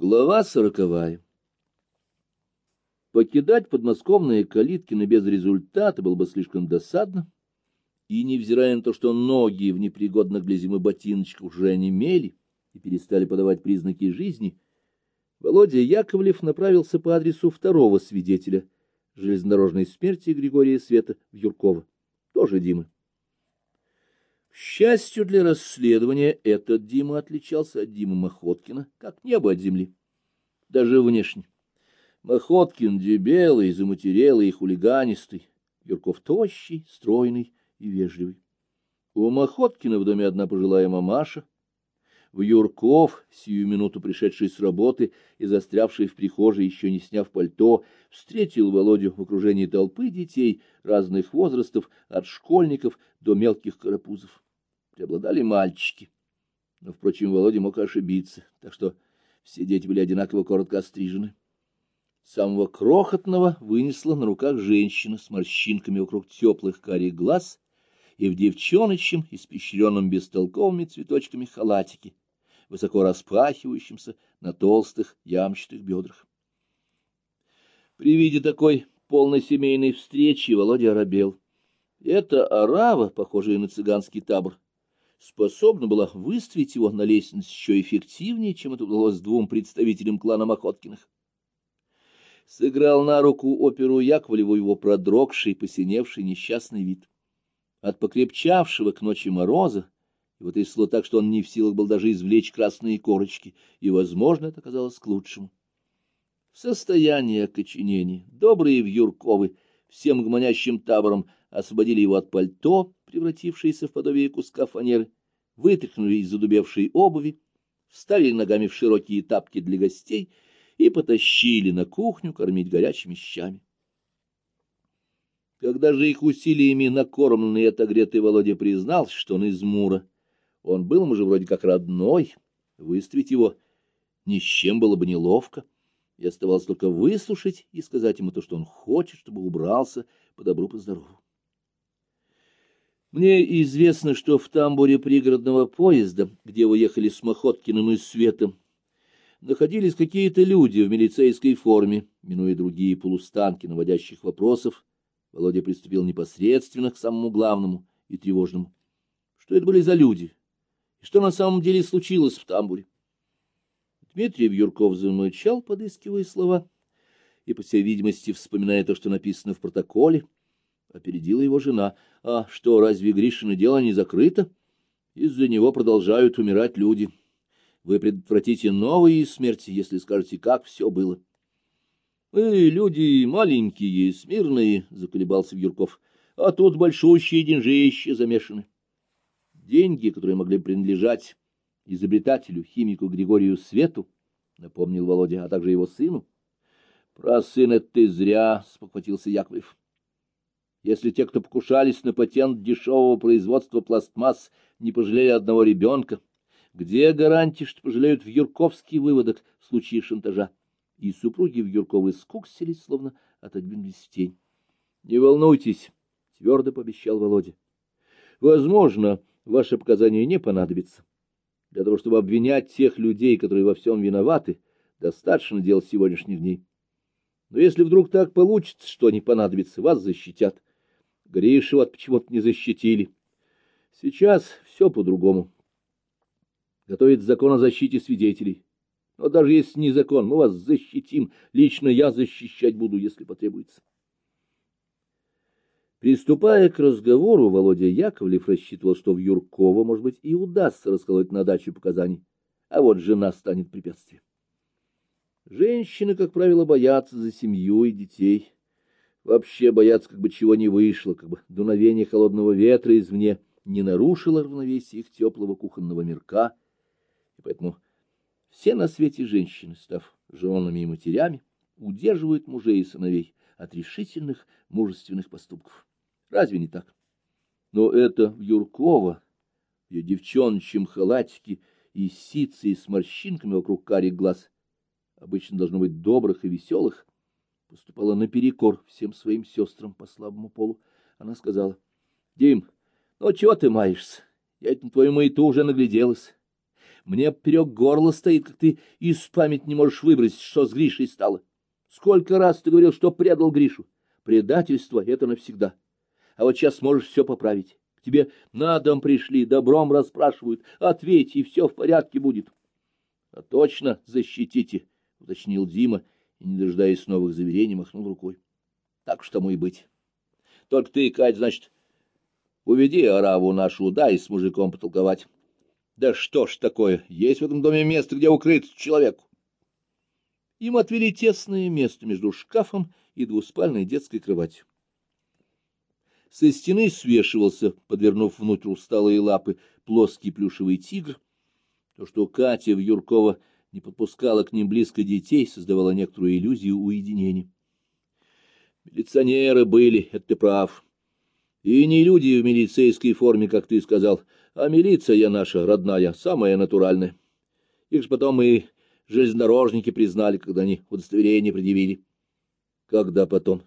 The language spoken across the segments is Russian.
Глава сороковая. Покидать подмосковные Калиткины без результата было бы слишком досадно, и, невзирая на то, что ноги в непригодных для зимы ботиночках уже онемели и перестали подавать признаки жизни, Володя Яковлев направился по адресу второго свидетеля железнодорожной смерти Григория Света в Юрково, тоже Димы. Счастью для расследования, этот Дима отличался от Димы Махоткина, как небо от земли, даже внешне. Махоткин дебелый, заматерелый и хулиганистый, Юрков тощий, стройный и вежливый. У Махоткина в доме одна пожилая мамаша, в Юрков, сию минуту пришедший с работы и застрявший в прихожей, еще не сняв пальто, встретил Володю в окружении толпы детей разных возрастов, от школьников до мелких карапузов. Преобладали мальчики. Но, впрочем, Володя мог ошибиться, так что все дети были одинаково коротко острижены. Самого крохотного вынесла на руках женщина с морщинками вокруг теплых карих глаз и в девчоночьем, испещренном бестолковыми цветочками халатике, высоко распахивающемся на толстых ямчатых бедрах. При виде такой полной семейной встречи Володя оробел. Эта арава, похожая на цыганский табор, способна была выставить его на лестницу еще эффективнее, чем это удалось двум представителям клана Махоткиных. Сыграл на руку оперу Яковлеву его продрогший, посиневший несчастный вид. От покрепчавшего к ночи мороза его трясло так, что он не в силах был даже извлечь красные корочки, и, возможно, это казалось к лучшему. В состоянии окоченения добрые вьюрковы всем гомонящим табором освободили его от пальто, превратившееся в подобие куска фанеры, вытряхнули из задубевшей обуви, вставили ногами в широкие тапки для гостей и потащили на кухню кормить горячими щами. Когда же их усилиями накормленный и отогретый Володя признался, что он из Мура, он был ему же вроде как родной, выставить его ни с чем было бы неловко, и оставалось только выслушать и сказать ему то, что он хочет, чтобы убрался по добру, по здорову. Мне известно, что в тамбуре пригородного поезда, где уехали с Мохоткиным и Светом, находились какие-то люди в милицейской форме, минуя другие полустанки наводящих вопросов, Володя приступил непосредственно к самому главному и тревожному. Что это были за люди? И что на самом деле случилось в тамбуре? Дмитрий Юрков замолчал, подыскивая слова, и, по всей видимости, вспоминая то, что написано в протоколе, опередила его жена. А что, разве Гришина дело не закрыто? Из-за него продолжают умирать люди. Вы предотвратите новые смерти, если скажете, как все было. Мы люди маленькие, смирные, — заколебался Вьюрков, — а тут большущие деньжища замешаны. Деньги, которые могли принадлежать изобретателю, химику Григорию Свету, — напомнил Володя, — а также его сыну. — Про сына ты зря, — спохватился Яковлев. Если те, кто покушались на патент дешевого производства пластмасс, не пожалели одного ребенка, где гарантия, что пожалеют в Юрковский выводок в случае шантажа? и супруги в Юрковой скуксились, словно отодвинулись в тень. — Не волнуйтесь, — твердо пообещал Володя. — Возможно, ваши показания не понадобятся. Для того, чтобы обвинять тех людей, которые во всем виноваты, достаточно дел сегодняшних дней. Но если вдруг так получится, что не понадобится, вас защитят. Гришу вот почему-то не защитили. Сейчас все по-другому. Готовит закон о защите свидетелей. Но даже если не закон, мы вас защитим. Лично я защищать буду, если потребуется. Приступая к разговору, Володя Яковлев рассчитывал, что в Юрково, может быть, и удастся расколоть на даче показаний, а вот жена станет препятствием. Женщины, как правило, боятся за семью и детей. Вообще боятся, как бы чего не вышло, как бы дуновение холодного ветра извне не нарушило равновесие их теплого кухонного мирка, и поэтому все на свете женщины, став женами и матерями, удерживают мужей и сыновей от решительных, мужественных поступков. Разве не так? Но это Юркова, ее девчоночьем халатике и сице с морщинками вокруг карих глаз, обычно должно быть добрых и веселых, поступала наперекор всем своим сестрам по слабому полу. Она сказала, — Дим, ну чего ты маешься? Я на твою маяту уже нагляделась. Мне поперек горла стоит, как ты из памяти не можешь выбросить, что с Гришей стало. Сколько раз ты говорил, что предал Гришу? Предательство — это навсегда. А вот сейчас можешь все поправить. К тебе на дом пришли, добром расспрашивают. Ответь, и все в порядке будет. — А точно защитите, — уточнил Дима, и, не дожидаясь новых заверений, махнул рукой. — Так что тому и быть. Только ты, Кать, значит, уведи ораву нашу, дай с мужиком потолковать. Да что ж такое, есть в этом доме место, где укрыться человеку. Им отвели тесное место между шкафом и двуспальной детской кроватью. Со стены свешивался, подвернув внутрь усталые лапы, плоский плюшевый тигр. То, что Катя в Юркова не подпускала к ним близко детей, создавало некоторую иллюзию уединения. Милиционеры были, это ты прав. И не люди в милицейской форме, как ты сказал, а милиция наша, родная, самая натуральная. Их же потом и железнодорожники признали, когда они удостоверение предъявили. Когда потом?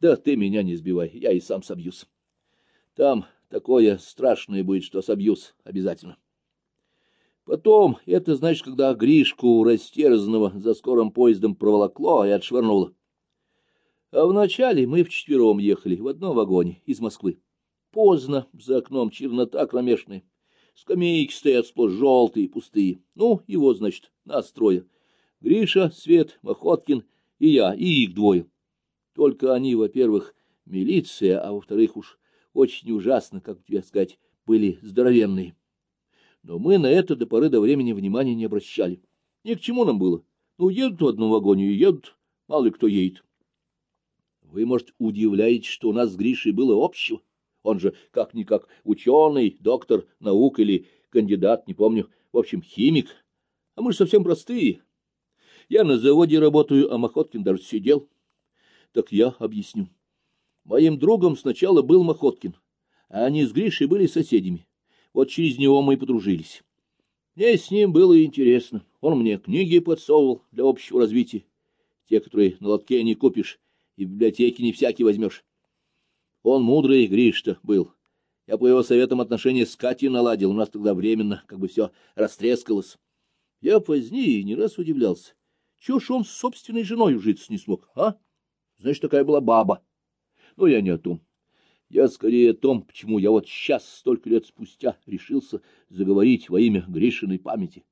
Да ты меня не сбивай, я и сам собьюсь. Там такое страшное будет, что собьюсь обязательно. Потом, это значит, когда Гришку растерзанного за скорым поездом проволокло и отшвырнуло. А вначале мы вчетвером ехали в одном вагоне из Москвы. Поздно, за окном чернота кромешная. Скамейки стоят сплошь желтые, пустые. Ну, его, значит, нас трое. Гриша, Свет, Махоткин и я, и их двое. Только они, во-первых, милиция, а во-вторых, уж очень ужасно, как тебе сказать, были здоровенные. Но мы на это до поры до времени внимания не обращали. Ни к чему нам было. Ну, едут в одном вагоне и едут, мало ли кто едет. Вы, может, удивляетесь, что у нас с Гришей было общего? Он же как-никак ученый, доктор наук или кандидат, не помню, в общем, химик. А мы же совсем простые. Я на заводе работаю, а Махоткин даже сидел. Так я объясню. Моим другом сначала был Махоткин, а они с Гришей были соседями. Вот через него мы и подружились. Мне с ним было интересно. Он мне книги подсовывал для общего развития. Те, которые на лотке не купишь, и в библиотеке не всякий возьмешь. Он мудрый Гриш-то был. Я по его советам отношения с Катей наладил, у нас тогда временно как бы все растрескалось. Я позднее не раз удивлялся. Чего ж он с собственной женой ужиться не смог, а? Значит, такая была баба. Но я не о том. Я скорее о том, почему я вот сейчас, столько лет спустя, решился заговорить во имя Гришиной памяти,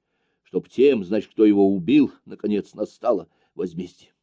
чтоб тем, значит, кто его убил, наконец настало возмездие.